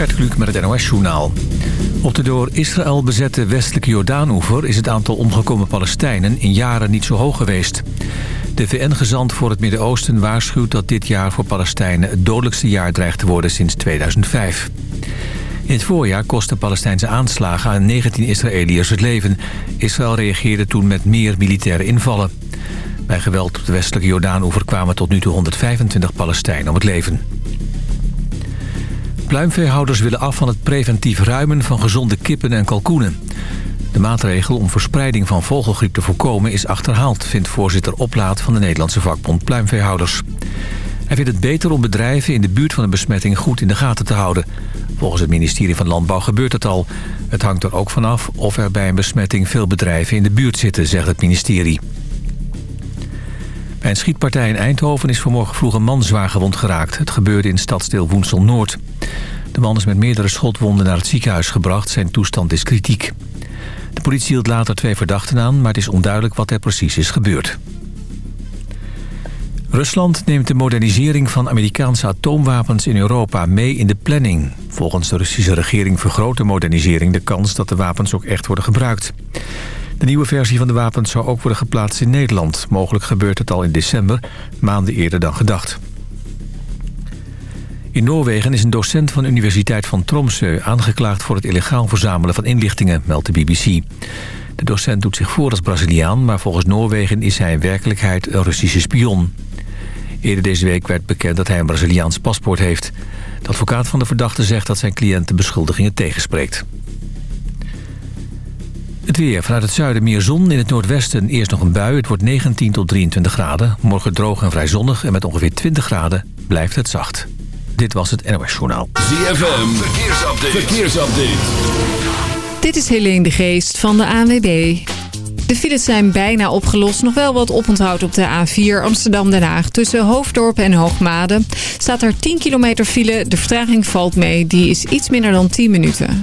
Gert Kluk met het NOS-journaal. Op de door Israël bezette westelijke Jordaanoever... is het aantal omgekomen Palestijnen in jaren niet zo hoog geweest. De VN-gezant voor het Midden-Oosten waarschuwt dat dit jaar voor Palestijnen... het dodelijkste jaar dreigt te worden sinds 2005. In het voorjaar kostten Palestijnse aanslagen aan 19 Israëliërs het leven. Israël reageerde toen met meer militaire invallen. Bij geweld op de westelijke Jordaanoever kwamen tot nu toe 125 Palestijnen om het leven. Pluimveehouders willen af van het preventief ruimen van gezonde kippen en kalkoenen. De maatregel om verspreiding van vogelgriep te voorkomen is achterhaald... vindt voorzitter Oplaat van de Nederlandse vakbond Pluimveehouders. Hij vindt het beter om bedrijven in de buurt van een besmetting goed in de gaten te houden. Volgens het ministerie van Landbouw gebeurt het al. Het hangt er ook vanaf of er bij een besmetting veel bedrijven in de buurt zitten, zegt het ministerie. Bij een schietpartij in Eindhoven is vanmorgen vroeg een man zwaar gewond geraakt. Het gebeurde in stadsdeel Woensel-Noord. De man is met meerdere schotwonden naar het ziekenhuis gebracht. Zijn toestand is kritiek. De politie hield later twee verdachten aan, maar het is onduidelijk wat er precies is gebeurd. Rusland neemt de modernisering van Amerikaanse atoomwapens in Europa mee in de planning. Volgens de Russische regering vergroot de modernisering de kans dat de wapens ook echt worden gebruikt. De nieuwe versie van de wapens zou ook worden geplaatst in Nederland. Mogelijk gebeurt het al in december, maanden eerder dan gedacht. In Noorwegen is een docent van de Universiteit van Tromsø aangeklaagd voor het illegaal verzamelen van inlichtingen, meldt de BBC. De docent doet zich voor als Braziliaan, maar volgens Noorwegen is hij in werkelijkheid een Russische spion. Eerder deze week werd bekend dat hij een Braziliaans paspoort heeft. De advocaat van de verdachte zegt dat zijn cliënt de beschuldigingen tegenspreekt. Het weer. Vanuit het zuiden meer zon. In het noordwesten eerst nog een bui. Het wordt 19 tot 23 graden. Morgen droog en vrij zonnig. En met ongeveer 20 graden blijft het zacht. Dit was het NOS Journaal. ZFM. Verkeersupdate. Verkeersupdate. Dit is Helene de Geest van de ANWB. De files zijn bijna opgelost. Nog wel wat oponthoud op de A4 Amsterdam-Den Haag. Tussen Hoofddorp en Hoogmade staat er 10 kilometer file. De vertraging valt mee. Die is iets minder dan 10 minuten.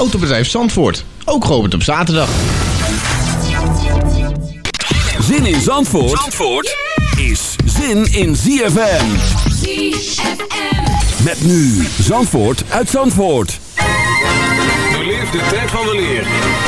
Autobedrijf Zandvoort, ook geopend op zaterdag. Zin in Zandvoort, Zandvoort is zin in ZFM. ZFM. Met nu Zandvoort uit Zandvoort. Beleef de tijd van de leer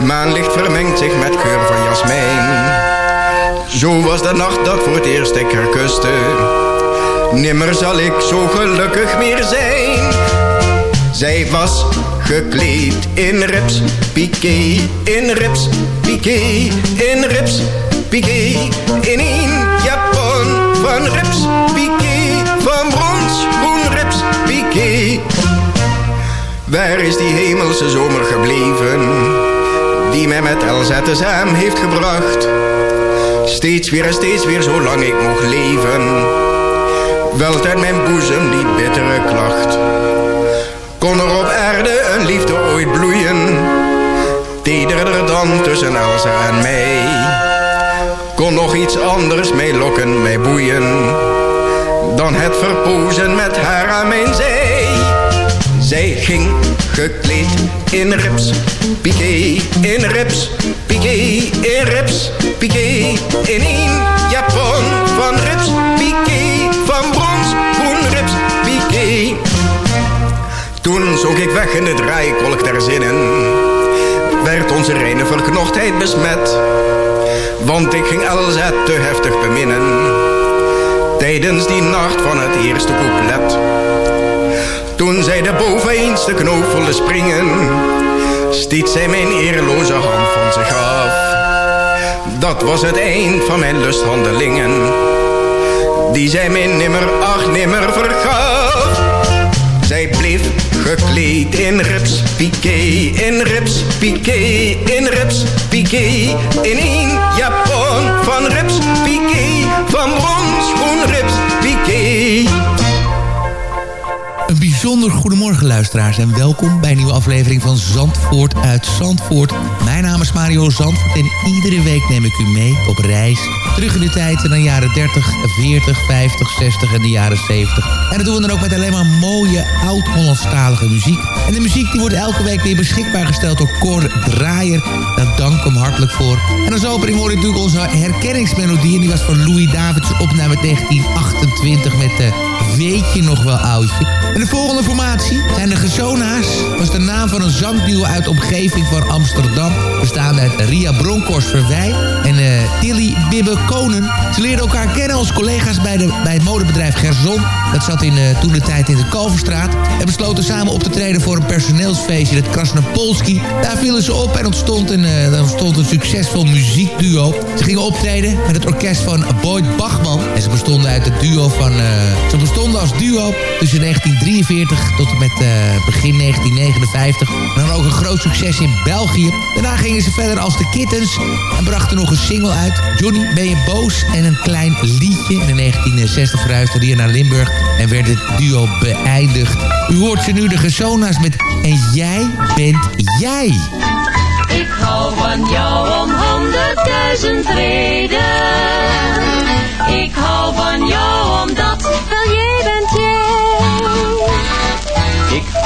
Maanlicht vermengt zich met geur van jasmijn. Zo was de nacht dat voor het eerst ik haar kuste. Nimmer zal ik zo gelukkig meer zijn. Zij was gekleed in rips, piqué, in rips, piqué, in rips, piqué. In één japon van rips, piqué, van brons, groen rips, piqué. Waar is die hemelse zomer gebleven? Die mij met LZSM heeft gebracht. Steeds weer en steeds weer zolang ik mocht leven. Welt uit mijn boezem die bittere klacht. Kon er op aarde een liefde ooit bloeien? Tederder dan tussen Elsa en mij. Kon nog iets anders mij lokken, mij boeien. Dan het verpozen met haar aan mijn zij. Zij ging gekleed in rips, piqué, in rips, piqué, in rips, piqué. In één japon van rips, piqué, van brons, groen rips, piqué. Toen zonk ik weg in de draaikolk der zinnen. Werd onze reine verknochtheid besmet. Want ik ging Elsa te heftig beminnen. Tijdens die nacht van het eerste couplet. Toen zij de boveneens de knoop springen. Stiet zij mijn eerloze hand van zich af. Dat was het eind van mijn lusthandelingen. Die zij mij nimmer, ach nimmer vergaf. Zij bleef gekleed in rips, piqué, in rips, piqué, in rips, piqué. In één japon van rips, piqué, van brons, groen rips, piqué. Een bijzonder goedemorgen luisteraars en welkom bij een nieuwe aflevering van Zandvoort uit Zandvoort. Mijn naam is Mario Zandvoort en iedere week neem ik u mee op reis. Terug in de tijd naar de jaren 30, 40, 50, 60 en de jaren 70. En dat doen we dan ook met alleen maar mooie oud-Hollandstalige muziek. En de muziek die wordt elke week weer beschikbaar gesteld door Cor Draaier. Daar dank ik hem hartelijk voor. En als opening hoor je natuurlijk onze herkenningsmelodie. En die was van Louis Davids opname 1928 met de Weet je nog wel oudje? En de volgende formatie zijn de Gezona's. was de naam van een zangduo uit de omgeving van Amsterdam. Bestaande uit Ria Bronkhorst Verwij en uh, Tilly Bibbe Konen. Ze leerden elkaar kennen als collega's bij, de, bij het modebedrijf Gerson. Dat zat in, uh, toen de tijd in de Kalverstraat. En besloten samen op te treden voor een personeelsfeestje, het Krasnopolski. Daar vielen ze op en ontstond een, uh, ontstond een succesvol muziekduo. Ze gingen optreden met het orkest van Boyd Bachman. En ze bestonden uit het duo van... ze bestonden als duo tussen 1943 tot en met uh, begin 1959. En dan ook een groot succes in België. Daarna gingen ze verder als de Kittens en brachten nog een single uit. Johnny, ben je boos? En een klein liedje. In 1960 verhuisde hier naar Limburg en werd het duo beëindigd. U hoort ze nu de Gezona's met En jij bent jij. Ik hou van jou om honderdduizend reden. Ik hou van jou omdat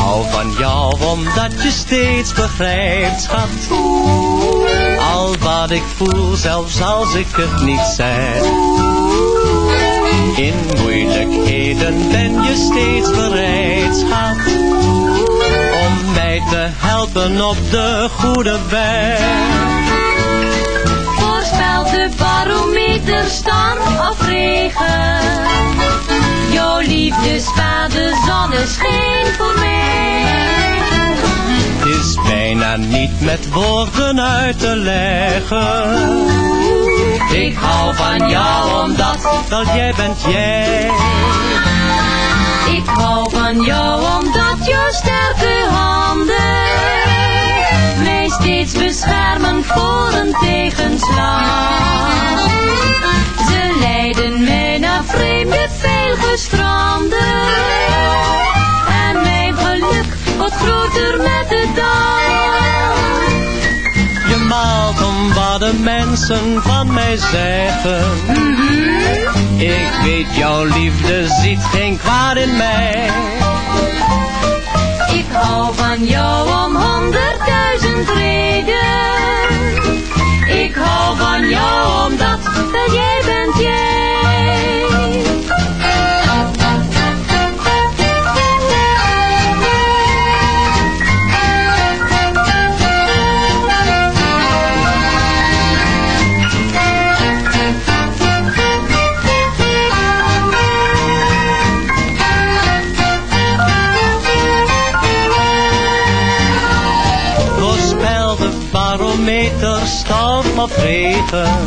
hou van jou omdat je steeds begrijpt, schat. Al wat ik voel, zelfs als ik het niet zeg. In moeilijkheden ben je steeds bereid, schat. Om mij te helpen op de goede weg de barometer storm of regen. Jouw liefdesvader zonneschijn voor mij. Het is bijna niet met woorden uit te leggen. Ik hou van jou omdat, dat jij bent jij. Ik hou van jou omdat jouw sterke handen mij steeds beschermen voor een tegenslag. Ze leiden mij naar vreemde stranden. En mijn geluk wordt groter met de dag. Je maalt om wat de mensen van mij zeggen. Ik weet jouw liefde ziet geen kwaad in mij. Ik hou van jou om honderdduizend reden. Ik hou van jou omdat wel jij bent jij. Storm of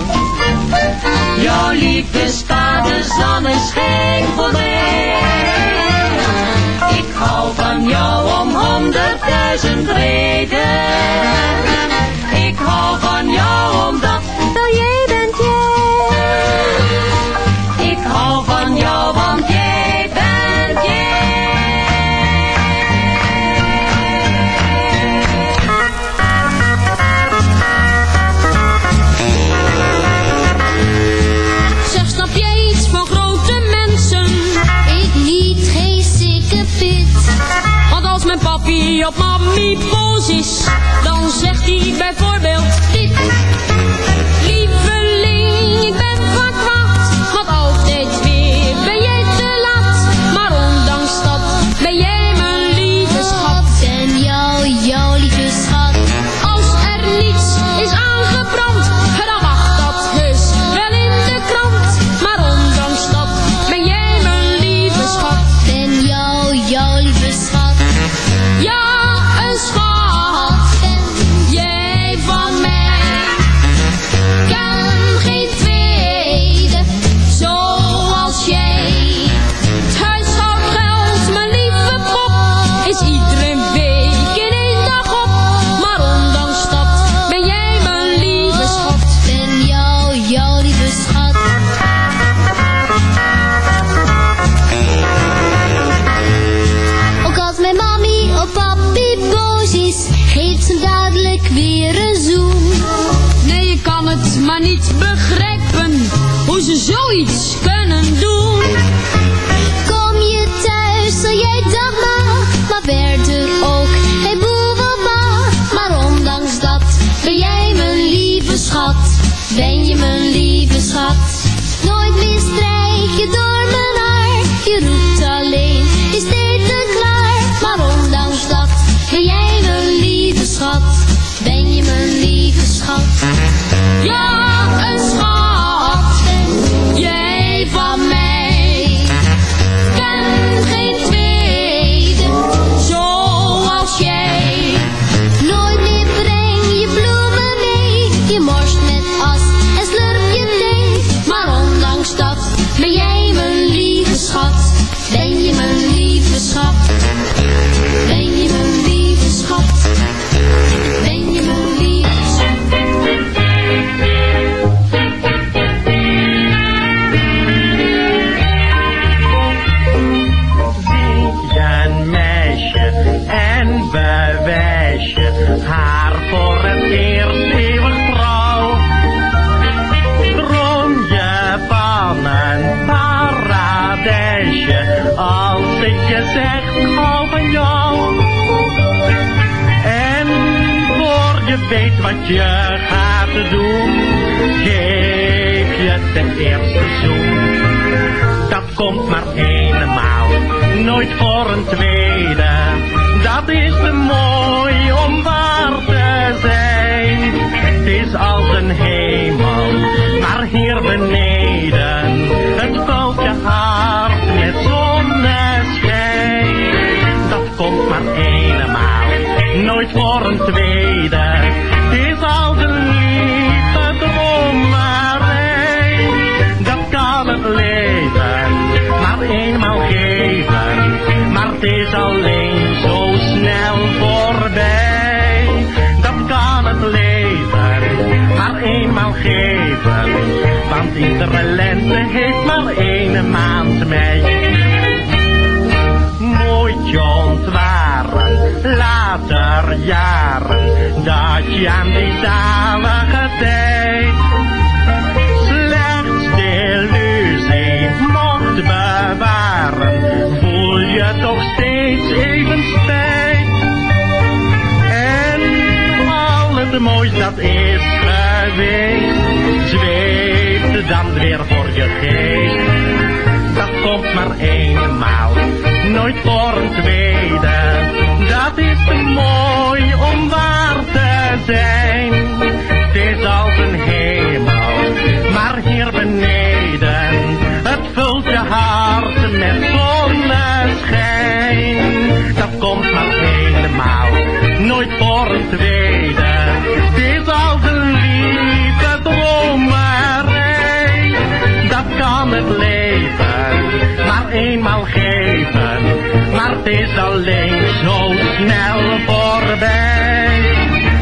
voor een tweede. Dat is te mooi om waar te zijn. Het is als een hemel, maar hier beneden. Want iedere lente heeft maar één maand mee. Moet je ontwaren, later jaren, dat je aan die zalige tijd slechts de illusie mocht bewaren. Voel je toch steeds moois dat is geweest, zweefde dan weer voor je geest. Dat komt maar eenmaal, nooit voor een tweede. Dat is te mooi om waar te zijn. Het is als een hemel, maar hier beneden, het vult je hart met zonneschijn. Dat komt maar helemaal, nooit voor een tweede dromerij. Dat kan het leven maar eenmaal geven, maar het is alleen zo snel voorbij.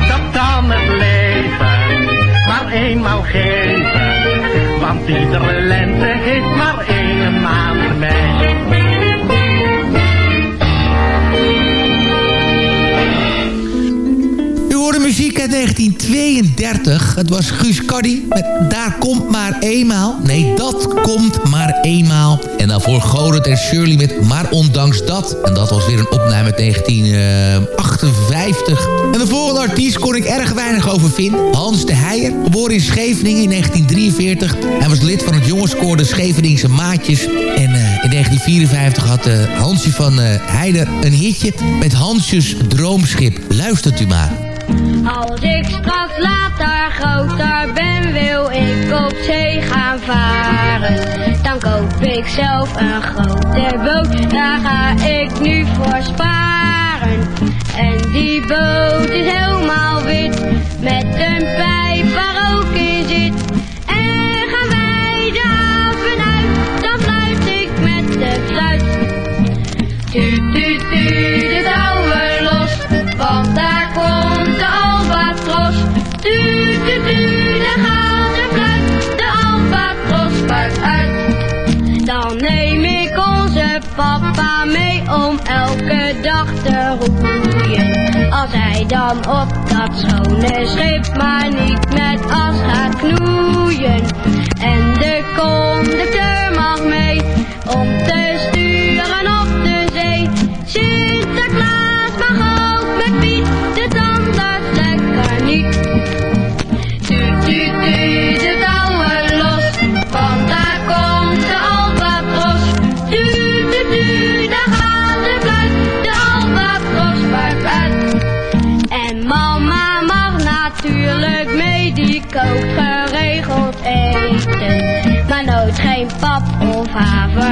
Dat kan het leven maar eenmaal geven, want iedere lente heeft maar één maand mee. Uit 1932. Het was Guus Caddy met Daar komt maar eenmaal. Nee, dat komt maar eenmaal. En daarvoor Godert en Shirley met Maar ondanks dat. En dat was weer een opname uit 1958. En de volgende artiest kon ik erg weinig over vinden. Hans de Heijer, geboren in Scheveningen in 1943. Hij was lid van het jongenskoor de Scheveningse Maatjes. En eh, in 1954 had uh, Hansje van uh, Heider een hitje met Hansjes Droomschip. Luistert u maar. Als ik straks later groter ben, wil ik op zee gaan varen. Dan koop ik zelf een grote boot, daar ga ik nu voor sparen. En die boot is helemaal wit, met een pijp waar ook in zit. Elke dag te roeien. Als hij dan op dat schone schip maar niet met as gaat knoeien. En de conducteur mag mee om te sturen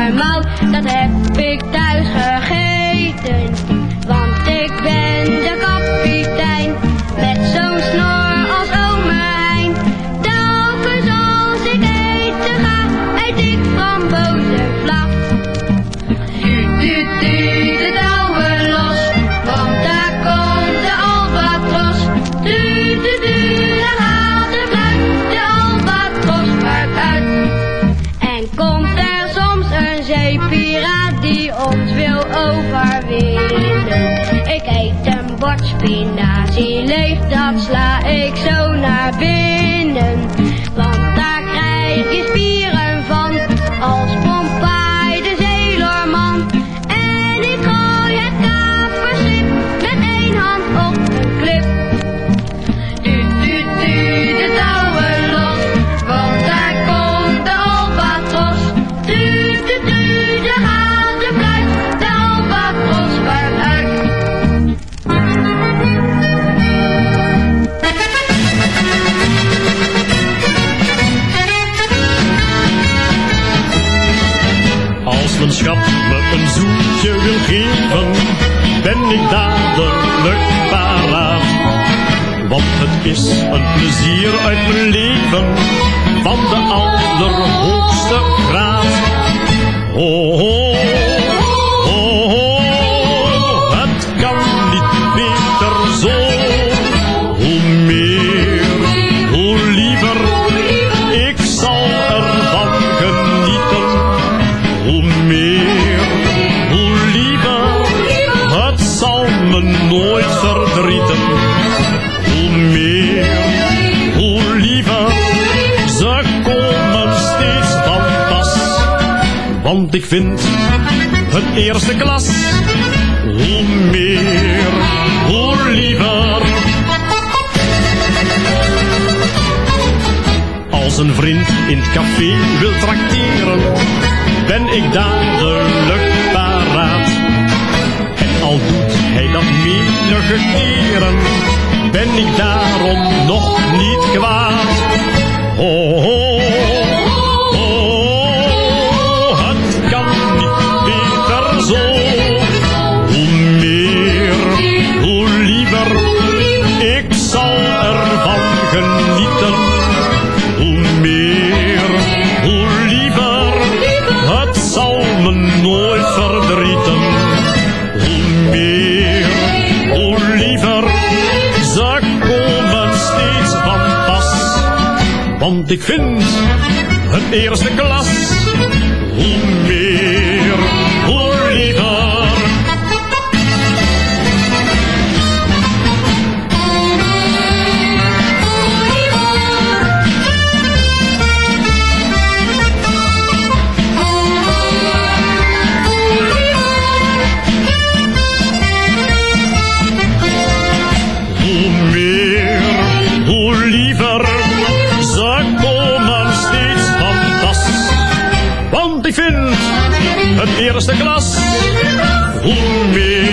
havermout, dat heb ik thuis ik dadelijk paraat. Want het is een plezier uit mijn leven, van de allerhoogste graad. Oh, oh, ik vind het eerste klas. Hoe meer, hoe liever. Als een vriend in het café wil trakteren, ben ik dadelijk paraat. En al doet hij dat menige keren, ben ik daarom nog niet kwaad. Ik vind het eerste klas Het eerste klas. Hoe meer.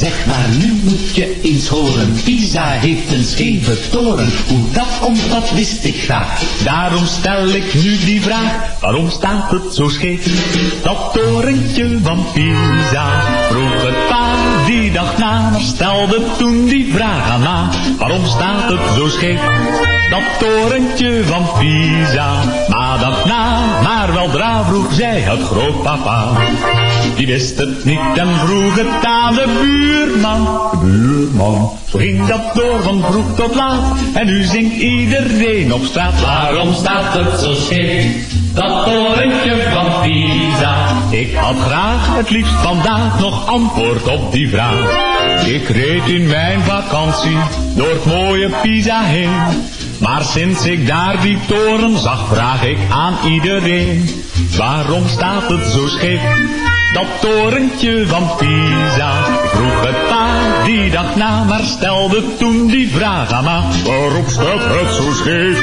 Zeg maar, nu moet je eens horen. Pisa heeft een scheve toren. Hoe dat komt, dat wist ik graag. Daarom stel ik nu die vraag. Waarom staat het zo scheef? Dat torentje van Pisa. Vroeg het pa die dag na. Stelde toen die vraag aan ma. Waarom staat het zo scheef? Dat torentje van Pisa. Ma dacht na, maar weldra vroeg zij het grootpapa. Die wist het niet en vroeg het aan de buurman. De buurman. Zo ging dat door van vroeg tot laat. En nu zingt iedereen op straat. Waarom staat het zo scheef? Dat torentje van Pisa. Ik had graag het liefst vandaag nog antwoord op die vraag. Ik reed in mijn vakantie door het mooie Pisa heen. Maar sinds ik daar die toren zag, vraag ik aan iedereen. Waarom staat het zo scheef? Dat torentje van Pisa. Vroeg het pa die dag na, maar stelde toen die vraag aan ma. Waarom staat het zo scheef?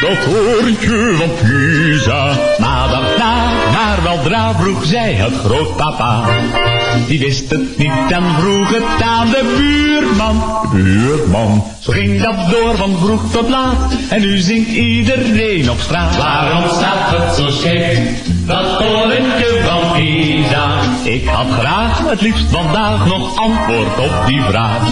Dat torentje van Pisa. Ma dacht na, maar weldra vroeg zij het grootpapa. Die wist het niet en vroeg het aan de buurman. De buurman. Zo ging dat door van vroeg tot laat. En nu zingt iedereen op straat. Waarom staat het zo scheef? Dat torentje van Pisa. Ik had graag het liefst vandaag nog antwoord op die vraag.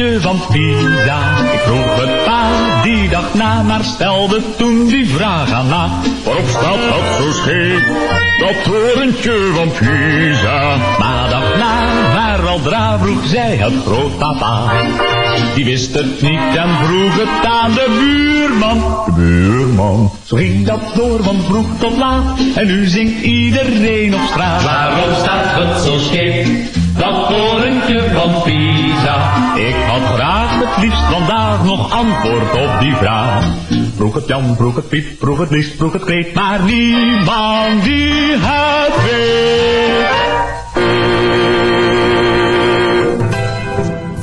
Van Pisa. Ik vroeg het pa die dag na, maar stelde toen die vraag aan na. Waarom staat dat zo scheef? Dat torentje van Pisa. Maar dag na, maar weldra vroeg zij het grootpapa. Die wist het niet en vroeg het aan de buurman. De buurman. Zo ging dat door van vroeg tot laat. En nu zingt iedereen op straat. Waarom staat het zo scheef? Dat torentje van Pisa. Ik had graag het liefst vandaag nog antwoord op die vraag. Vroeg het Jan, vroeg het Piet, vroeg het Lies, vroeg het Kreet, maar niemand die het weet.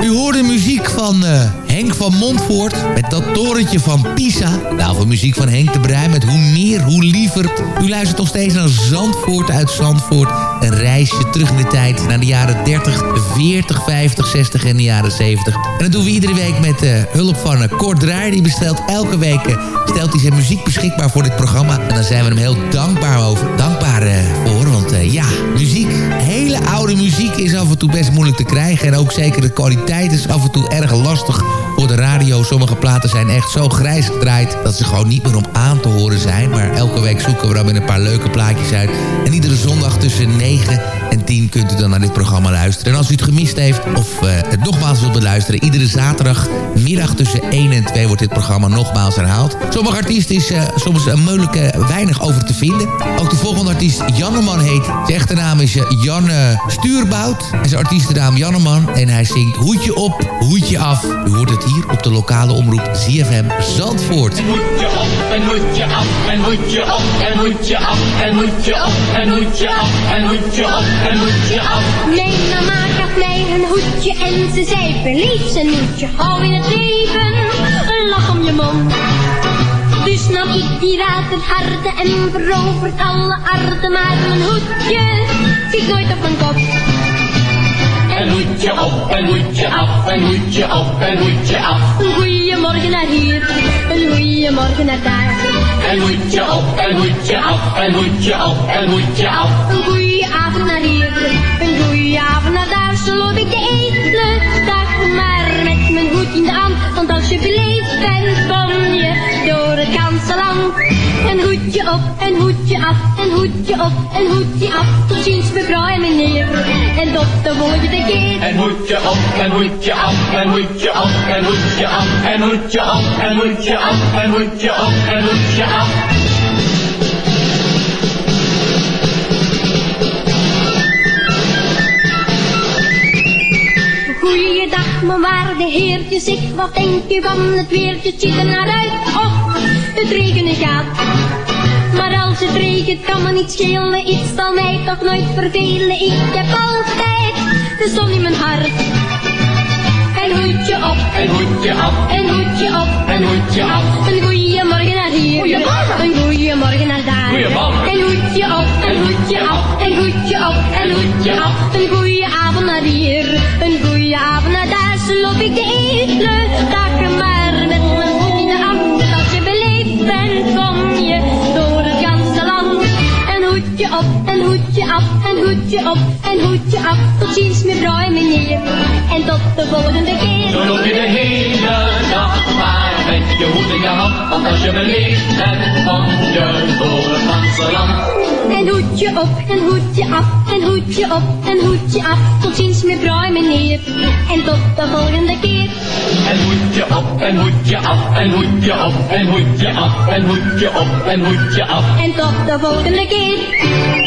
U hoorde muziek van eh, Henk van Montvoort met dat torentje van Pisa. Nou, voor muziek van Henk de Bruin met Hoe meer, hoe liever. U luistert nog steeds naar Zandvoort uit Zandvoort. Een reisje terug in de tijd naar de jaren 30, 40, 50, 60 en de jaren 70. En dat doen we iedere week met uh, hulp van uh, Kort Draaier. Die bestelt elke week uh, stelt hij zijn muziek beschikbaar voor dit programma. En daar zijn we hem heel dankbaar over. Dankbaar voor, want ja, muziek, hele oude muziek is af en toe best moeilijk te krijgen. En ook zeker de kwaliteit is af en toe erg lastig voor de radio. Sommige platen zijn echt zo grijs gedraaid dat ze gewoon niet meer om aan te horen zijn. Maar elke week zoeken we dan weer een paar leuke plaatjes uit. En iedere zondag tussen 9 en 10 kunt u dan naar dit programma luisteren. En als u het gemist heeft of uh, het nogmaals wilt beluisteren... iedere zaterdagmiddag tussen 1 en 2 wordt dit programma nogmaals herhaald. Sommige artiesten is uh, soms een moeilijke weinig over te vinden. Ook de volgende artiest Janneman heet. Zijn echte naam is uh, Jan Stuurbout. En zijn artiestennaam Janneman. En hij zingt Hoedje op, hoedje af. U hoort het hier op de lokale omroep ZFM Zandvoort. En hoedje op, en hoedje af, en op, en af, en op, en af, en en hoedje af. Mijn mama gaf mij een hoedje en ze zei beleef zijn hoedje. Hou in het leven een lach om je mond. Dus nam ik die het harde en verovert alle arten. Maar mijn hoedje zit nooit op mijn kop. En hoedje op, en hoedje af, en hoedje op, en hoedje af. Een goeiemorgen naar hier, een goeiemorgen naar daar. En hoedje op, en hoedje af, en hoedje op, en hoedje af. Een goeie avond naar hier, een goeie avond naar daar. Zo loop ik de hele dag maar met mijn hoed in de hand. Want als je beleefd bent, kom je door het ganse land. Een hoedje op, een hoedje af, een hoedje op, een hoedje af. Tot ziens mevrouw en meneer, en tot de volgende keer. En hoedje op, en hoedje af, en hoedje op, en hoedje af, en hoedje op, en hoedje af, en hoedje op, en hoedje af. Goeiedag, mijn waarde heertjes, ik wat denk u van het weertje? Ziet er naar uit, het regenen gaat. Maar als het regent kan me niet schelen, iets zal mij toch nooit vervelen. Ik heb altijd de zon in mijn hart. Een hoedje op, En hoedje af, een hoedje op, en hoedje af. een goeiemorgen naar hier, Goeiemorgen. een goeiemorgen naar daar. Goeiemorgen. Een hoedje op, een hoedje af, een hoedje op, een hoedje af. Een goeie avond naar hier, een goeie avond naar daar. Zo loop ik de hele dag een hoedje op, een hoedje af. Tot ziens mevrouw en meneer, en tot de volgende keer. Zo loop je de hele dag maar met je hoed in je hand. Want als je beleefd bent, kom je door het ganse land. Een hoedje op, een hoedje af, een hoedje op, een hoedje af. Tot ziens mevrouw en meneer, en tot de volgende keer. En hoedje op, en hoedje af, en hoedje op, en hoedje af, en hoedje op, en hoedje af. En tot de volgende keer.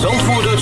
Zandvoort uit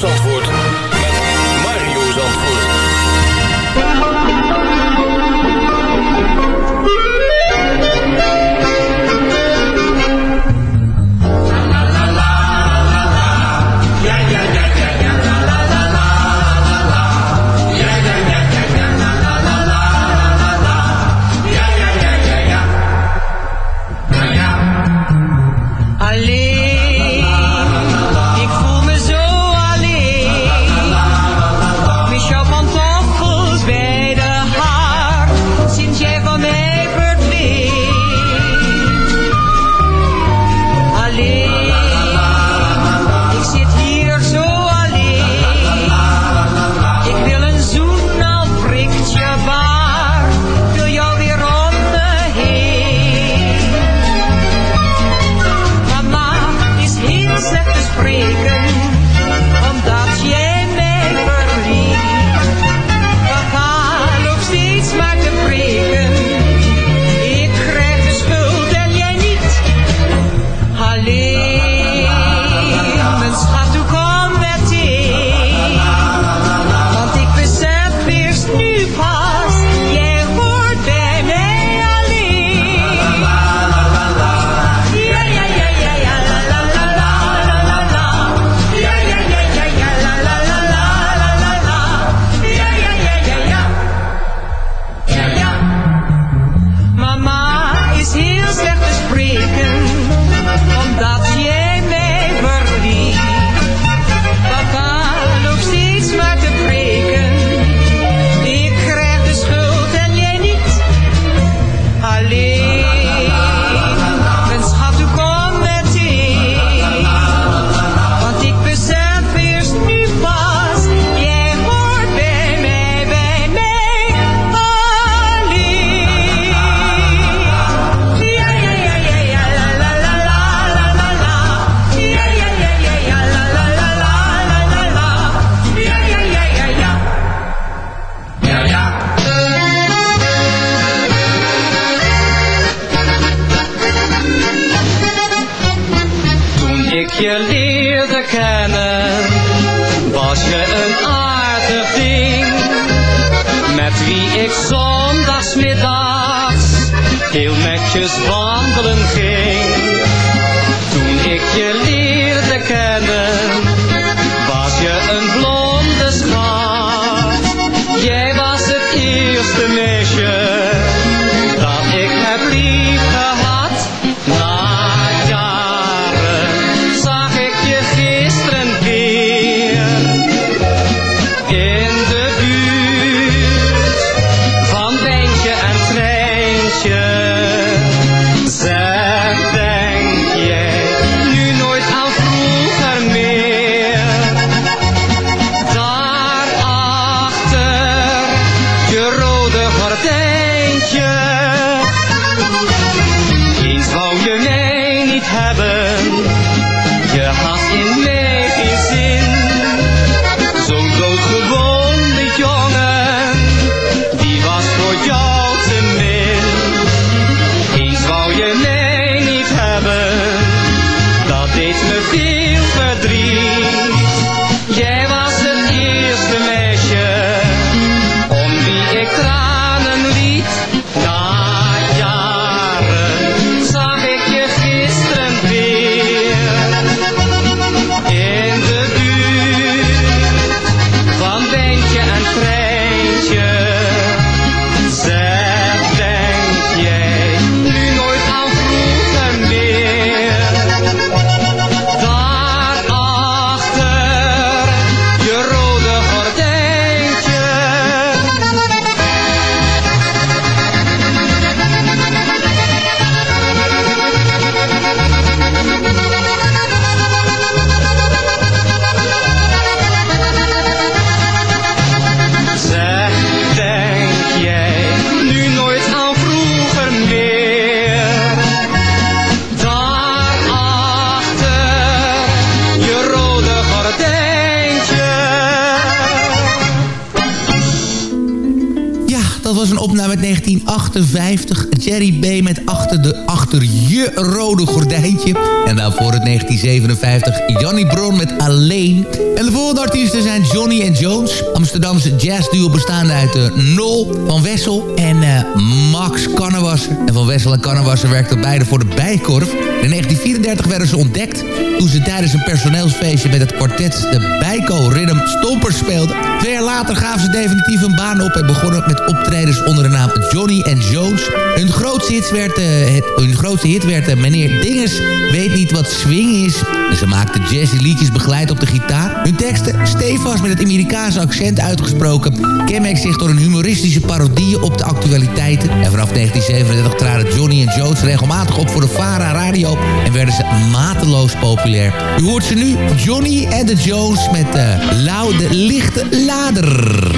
1958. Jerry B. met achter, de, achter je rode gordijntje. En daarvoor het 1957 Johnny Bron met Alleen. En de volgende artiesten zijn Johnny en Jones. Amsterdamse jazzduo bestaande uit uh, Nol van Wessel en eh, Max Kannewasser. En van Wessel en Kannewasser werkten beide voor de Bijkorf. In 1934 werden ze ontdekt toen ze tijdens een personeelsfeestje met het kwartet de Bijko Rhythm Stompers speelden. Twee jaar later gaven ze definitief een baan op en begonnen met optredens onder de naam Johnny and Jones. Hun grootste hit werd, eh, het, hun hit werd eh, Meneer Dinges weet niet wat swing is. Ze maakten jazzy liedjes begeleid op de gitaar. Hun teksten, stevast met het Amerikaanse accent uitgesproken, kenmerkt zich door een humoristische parodie op de actualiteiten. En vanaf 1937 traden Johnny en Jones regelmatig op voor de Vara Radio en werden ze mateloos populair. U hoort ze nu, Johnny en de Jones met uh, Lau de Lichte Lader.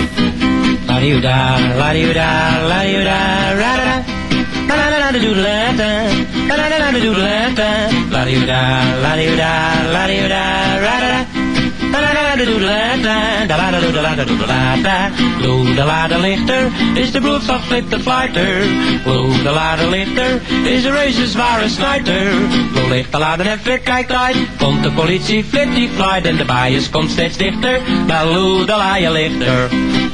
La-di-da. Da da it, da da da da, da da do da da, da da da da, da da da da, da da da, da da do da it, da da da da, da da da da, da da do da, da da do da do da do da bam ba da da do bam da ba da da, da da da da da bam da ba da da, da da da dum ba da da da da da da da,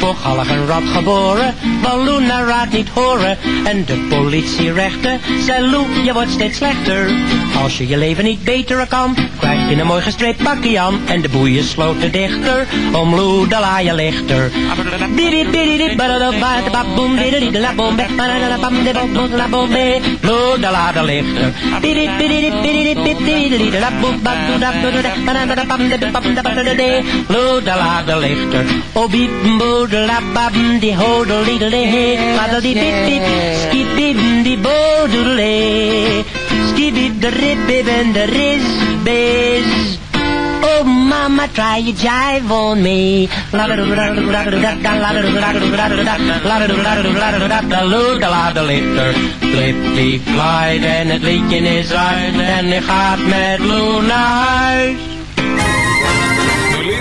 da. Voorgallig een rat geboren, Lou naar raad niet horen. En de politierechter zei Lou, je wordt steeds slechter. Als je je leven niet beter kan, krijg je een mooi gestreept pakje aan. En de boeien sloten dichter, om Lou de lichter. Lou de lichter. Lou de lichter. La bab die hodel diddle hey, paddle die bip bip, skip bip die boodle, skip bip de rib bip en de riz biz. Oh mama, try your jive on me. La da da da da da da da la da da da da da da la da da da da da da da look a la de litter. Flip die flight en het liedje is uit en hij gaat met Lou huis.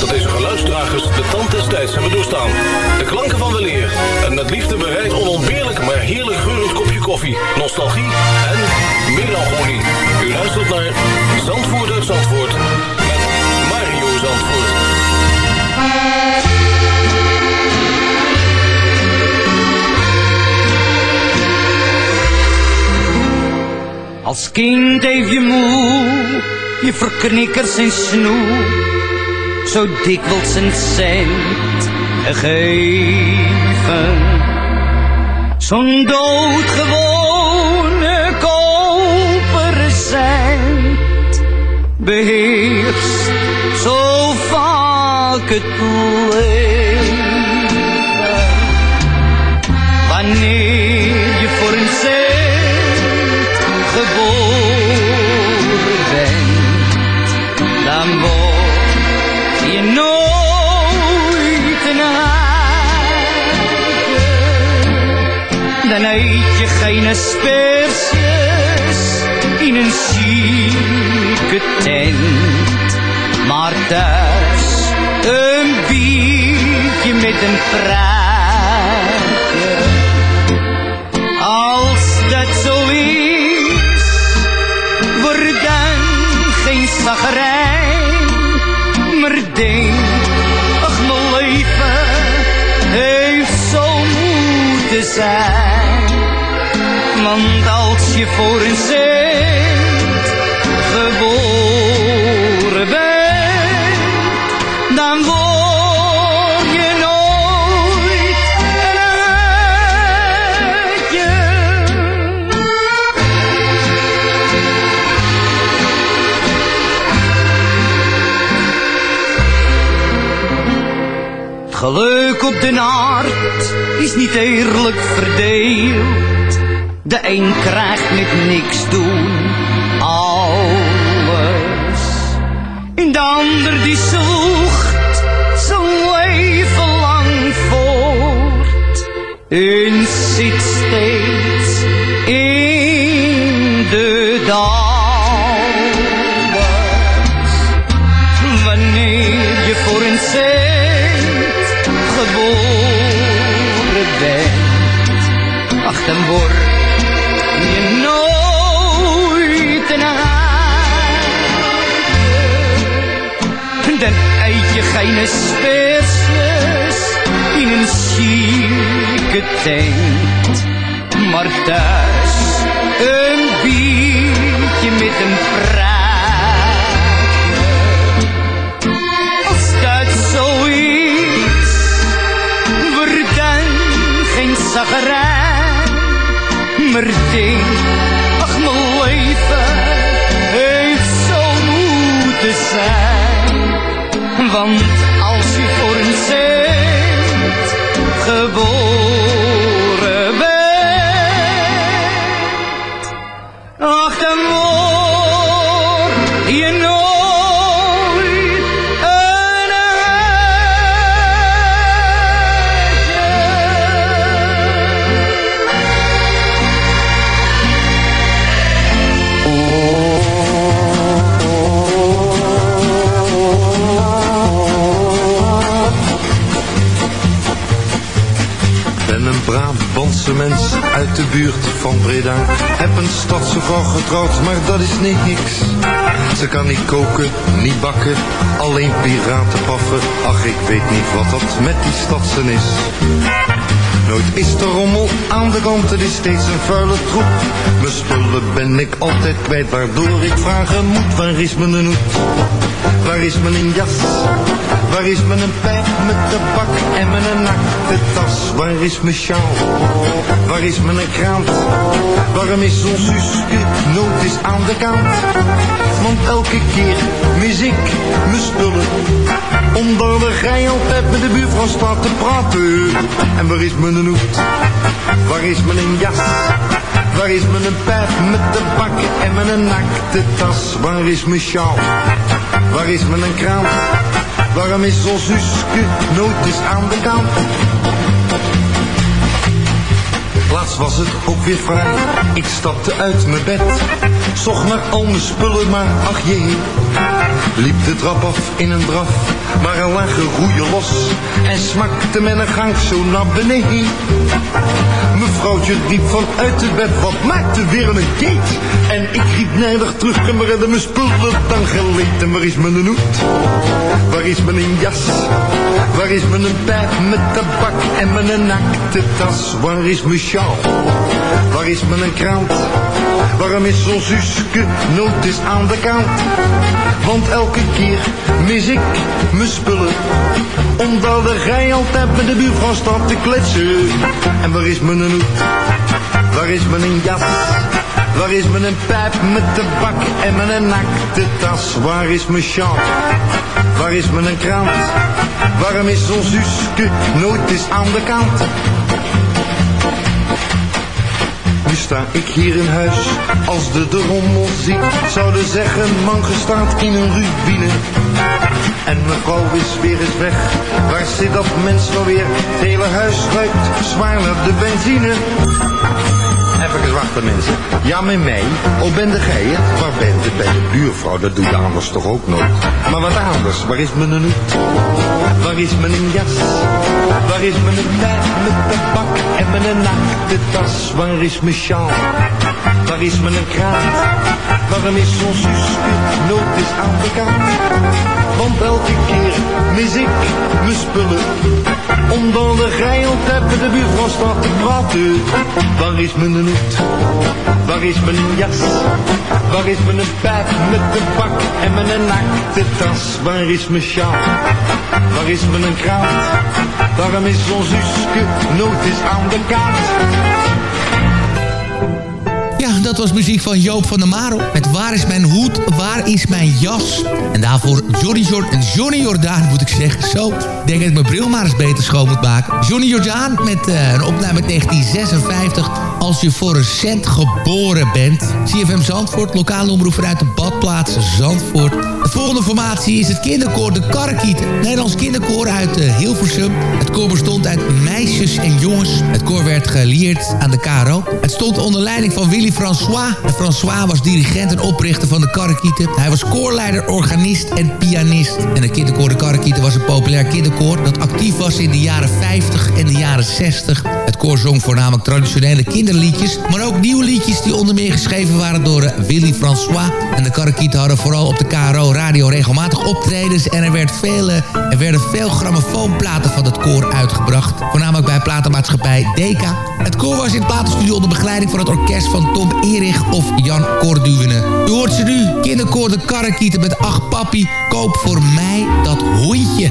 Dat deze geluidsdragers de tand des tijds hebben doorstaan. De klanken van weleer en met liefde bereid onontbeerlijk maar heerlijk geurend kopje koffie, nostalgie en melancholie. U luistert naar Zandvoort uit Zandvoort met Mario Zandvoort. Als kind heeft je moe, je verknikkers en snoe, zo dikwijls een cent gegeven. Zo'n doodgewone koperen cent beheerst zo vaak het leven. Wanneer je voor een cent geboren bent, dan je nooit een. Dan eet je geen asperges in een zieke tent, maar thuis een biertje met een pruikje. Je voor een cent geboren bent, dan word je nooit een uitje. Geluk op de aard is niet eerlijk verdeeld. De een krijgt met niks doen alles. En de ander die zoekt zijn leven lang voort. En zit steeds in de dals. Wanneer je voor een cent geboren bent, ach geen asperges in een zieke tent, maar thuis een biertje met een pruik. Als dat zo is, word dan geen zagrijn, maar denk, Want als je voor een cent geboren buurt van Breda. Heb een stadse vrouw getrouwd, maar dat is niks. Ze kan niet koken, niet bakken, alleen piraten paffen. Ach, ik weet niet wat dat met die stadsen is. Nooit is de rommel aan de kant, het is steeds een vuile troep. Mijn spullen ben ik altijd kwijt, waardoor ik vragen moet. Waar is mijn hoed? Waar is mijn jas? Waar is mijn pijp met tabak en mijn nakte tas? Waar is mijn sjaal? Waar is mijn krant? Waarom is ons Suske nooit eens aan de kant? Want elke keer mis ik mijn spullen. Omdat de gij altijd met de buurvrouw staat te praten. En waar is mijn hoed? Waar is mijn jas? Waar is mijn pijp met tabak en mijn nakte tas? Waar is mijn sjaal? Waar is mijn krant? Waarom is ons Suske nooit eens aan de kant? Laatst was het ook weer vrij. Ik stapte uit mijn bed. Zocht naar al mijn spullen, maar ach jee. Liep de trap af in een draf. Maar er lagen roeien los. En smakte men een gang zo naar beneden. Mevrouwtje riep vanuit het bed. Wat maakte weer een gate? En ik riep nijdig terug. En we redden mijn spullen dan geleed. En waar is mijn hoed? Waar is mijn jas? Waar is mijn pijp met tabak en mijn nakte tas? Waar is mijn sjaal? Waar is mijn krant? Waarom is zo'n Suske nooit eens aan de kant? Want elke keer mis ik mijn spullen. Omdat de altijd met de buurvrouw staat te kletsen. En waar is mijn hoed? Waar is mijn jas? Waar is mijn pijp met tabak en mijn nakte tas? Waar is mijn sjaal? Waar is mijn krant? Waarom is zo'n Suske nooit eens aan de kant? Nu sta ik hier in huis, als de de rommel ziet, zouden zeggen, man gestaat in een ruïne. En mevrouw is weer eens weg, waar zit dat mens nou weer? Het hele huis ruikt zwaar naar de benzine. Even wachten mensen. Ja, met mij. Oh, ben de gij het? Waar bent u? Bij de buurvrouw, dat doe je anders toch ook nooit? Maar wat anders, waar is mijn hoed? Waar is mijn jas? Waar is mijn pijp met tabak en mijn nakte tas? Waar is mijn sjaal? Waar is mijn kraat? Waarom is zo'n Suske nooit eens aan de kant? Want elke keer mis ik mijn spullen. Omdat de altijd met de buurvrouw staat te praten. Waar is mijn hoed? Waar is mijn jas? Waar is mijn pijp met de bak en mijn nakte tas? Waar is mijn sjaal? Waar is mijn krant? Waarom is zo'n Suske nooit eens aan de kant? Ja, dat was muziek van Joop van der Maro. Met Waar is mijn hoed, waar is mijn jas? En daarvoor Johnny, Jord en Johnny Jordaan, moet ik zeggen. Zo, denk dat ik mijn bril maar eens beter schoon moet maken. Johnny Jordaan met eh, een opname uit 1956. Als je voor een cent geboren bent. CFM Zandvoort, lokale omroep vanuit de badplaats Zandvoort. De volgende formatie is het kinderkoor De Karrekieten. Nederlands kinderkoor uit uh, Hilversum. Het koor bestond uit meisjes en jongens. Het koor werd gelieerd aan de KRO. Het stond onder leiding van Willy François. François was dirigent en oprichter van de Karrekieten. Hij was koorleider, organist en pianist. En het kinderkoor De Karrekieten was een populair kinderkoor... dat actief was in de jaren 50 en de jaren 60. Het koor zong voornamelijk traditionele kinderliedjes... maar ook nieuwe liedjes die onder meer geschreven waren door uh, Willy François. En de Karrekieten hadden vooral op de KRO radio regelmatig optredens... en er, werd veel, uh, er werden veel grammofoonplaten van het koor uitgebracht. Voornamelijk bij platenmaatschappij Deka. Het koor was in het platenstudio onder begeleiding van het orkest van Tom Erich of Jan Corduwene. U hoort ze nu, kinderkoor de Karrekieten met Ach Papi, koop voor mij dat hondje.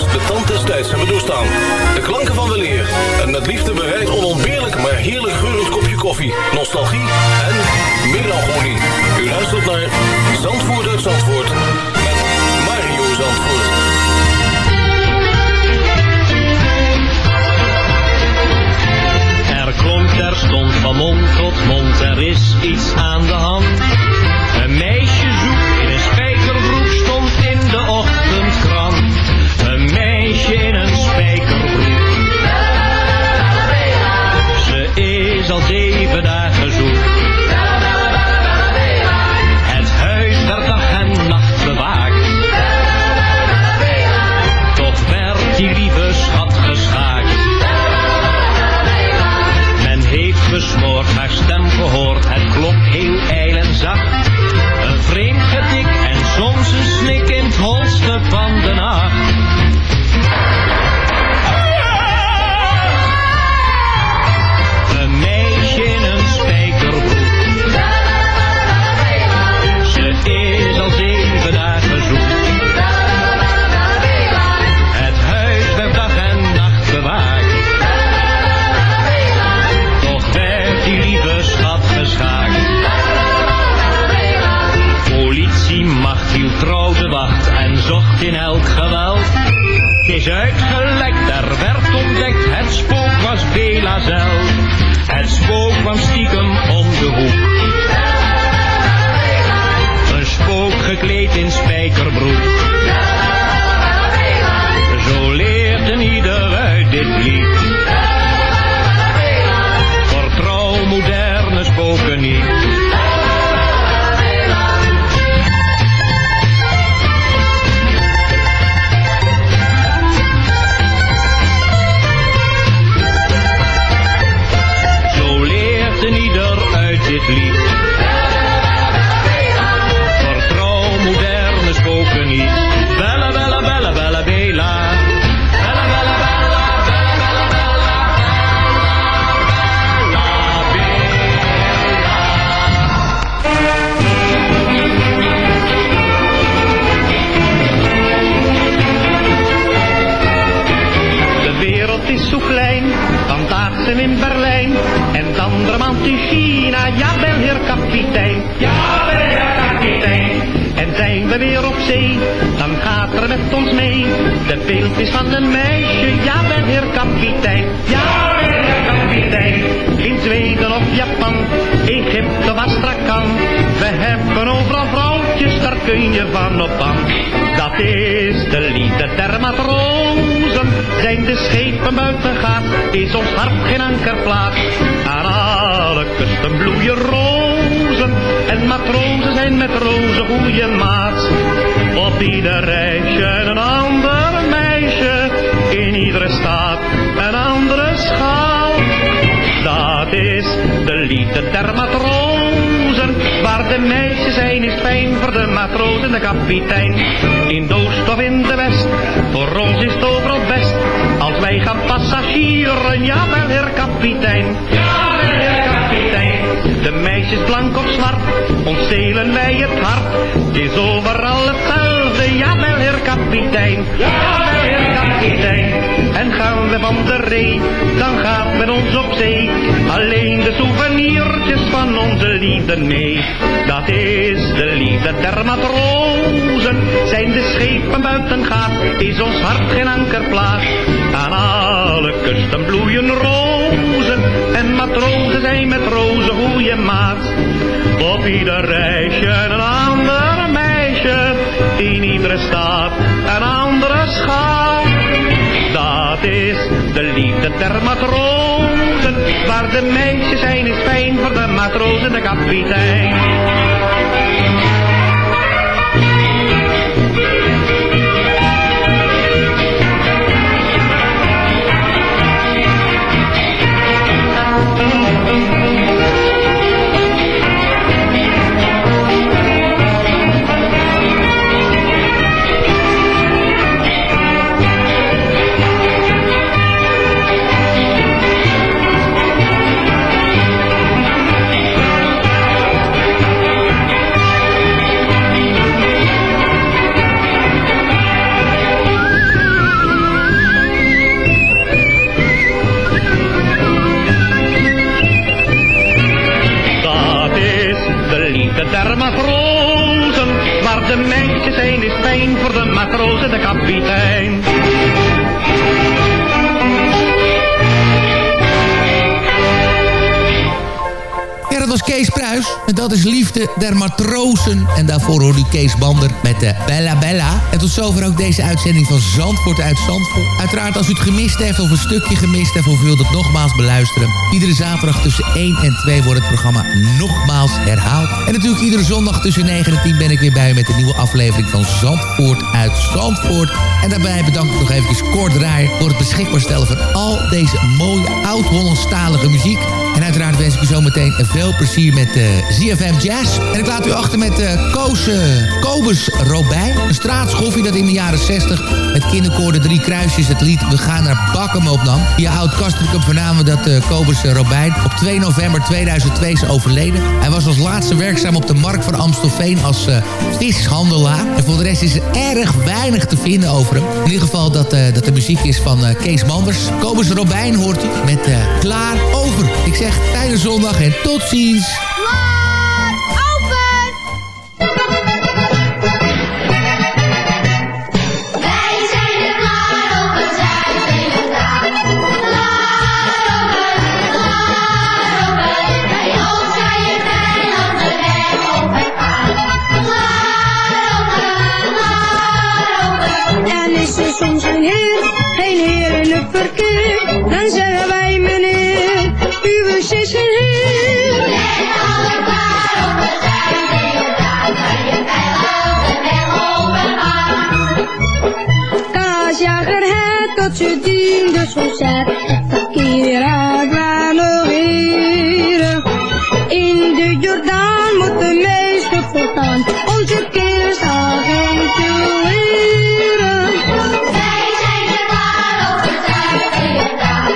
de tand des tijds hebben doorstaan. De klanken van weleer en met liefde bereid onontbeerlijk maar heerlijk geurend kopje koffie, nostalgie en melancholie. U luistert naar Zandvoort uit Zandvoort met Mario Zandvoort. Er klonk terstond van mond tot mond, er is iets aan de hand. Een meisje kun je van op aan. Dat is de liefde der matrozen. Zijn de schepen buiten gaat, is ons hart geen ankerplaats. Aan alle kusten bloeien rozen. En matrozen zijn met rozen goede maats. Op ieder reisje een ander meisje. In iedere staat een andere schaal. Dat is de liefde der matrozen. Waar de meisjes zijn is fijn voor de matroos en de kapitein. In de oost of in de west, voor ons is het overal best. Als wij gaan passagieren, jawel heer kapitein. Jawel heer kapitein. De meisjes blank of zwart, ontstelen wij het hart. Het is overal hetzelfde, jawel heer kapitein. Jawel heer kapitein. En gaan we van de ree, dan gaat met ons op zee. Alleen de souvenirtjes van onze liefde mee. Dat is de liefde der matrozen. Zijn de schepen buiten gaat, is ons hart geen ankerplaats. Aan alle kusten bloeien rozen. En matrozen zijn met rozen goede maat. Op ieder reisje een ander. In iedere stad een andere schaal. Dat is de liefde der matrozen. Waar de meisjes zijn is fijn voor de matroos en de kapitein. Der Matrozen. En daarvoor hoorde u Kees Bander met de Bella Bella. En tot zover ook deze uitzending van Zandvoort uit Zandvoort. Uiteraard als u het gemist heeft of een stukje gemist heeft... of u wilt het nogmaals beluisteren. Iedere zaterdag tussen 1 en 2 wordt het programma nogmaals herhaald. En natuurlijk iedere zondag tussen 9 en 10 ben ik weer bij u... met een nieuwe aflevering van Zandvoort uit Zandvoort. En daarbij bedank ik nog even Kort Draaier... voor het beschikbaar stellen van al deze mooie oud-Hollandstalige muziek. En uiteraard wens ik u zometeen veel plezier met eh ZFM Jazz. En ik laat u achter met eh Koos, eh, Kobus Robijn. Een straatschoffie dat in de jaren 60 met kinderkoor de Drie Kruisjes het lied We gaan naar Bakken opnam. Via oud Kastrikum vernamen dat eh, Kobus Robijn op 2 november 2002 is overleden. Hij was als laatste werkzaam op de markt van Amstelveen als vishandelaar. En voor de rest is er erg weinig te vinden over hem. In ieder geval dat, dat de muziek is van Kees Manders. Kobus Robijn hoort u met Klaar Over. Zeg fijne zondag en tot ziens. Verkeer uit heren. In de Jordaan moet de meester voortaan, onze kerstagent te leren. Wij zijn er klaar op het zuiden klaar.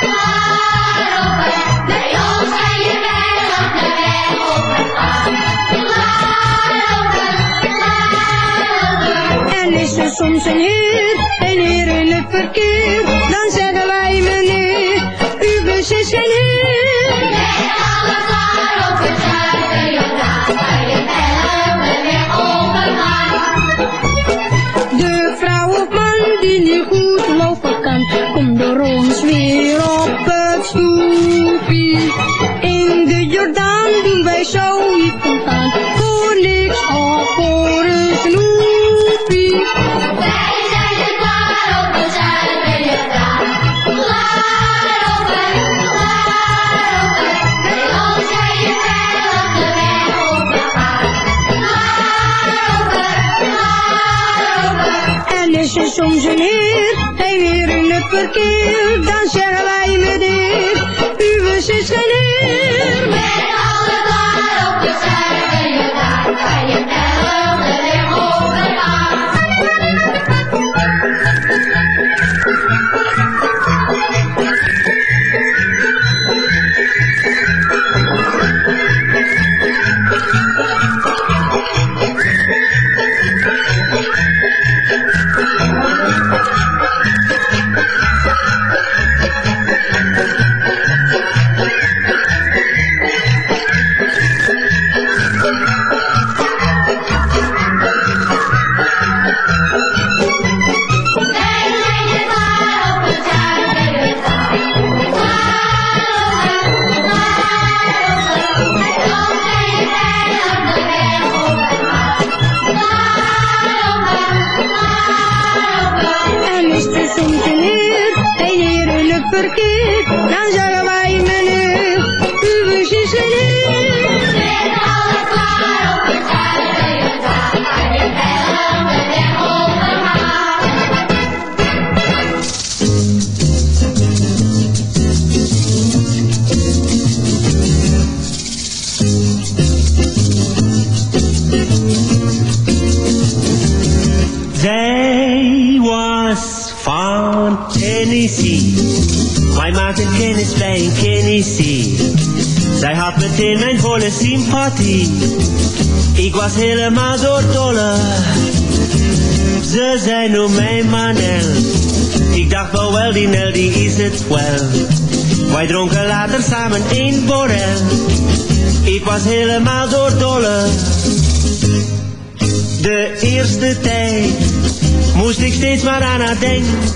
Klaar over. Bij ons kan je veilig de weg op het paard. Klaar over, klaar over. En is er soms een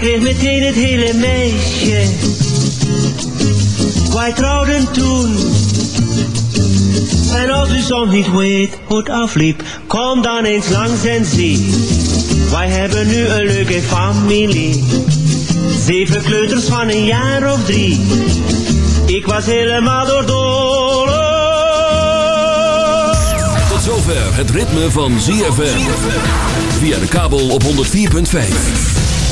Kreeg meteen het hele meisje. Wij trouwden toen. En als u soms niet weet hoe het afliep, kom dan eens langs en zie. Wij hebben nu een leuke familie. Zeven kleuters van een jaar of drie. Ik was helemaal doordolle. Tot zover het ritme van ZFM. Via de kabel op 104.5.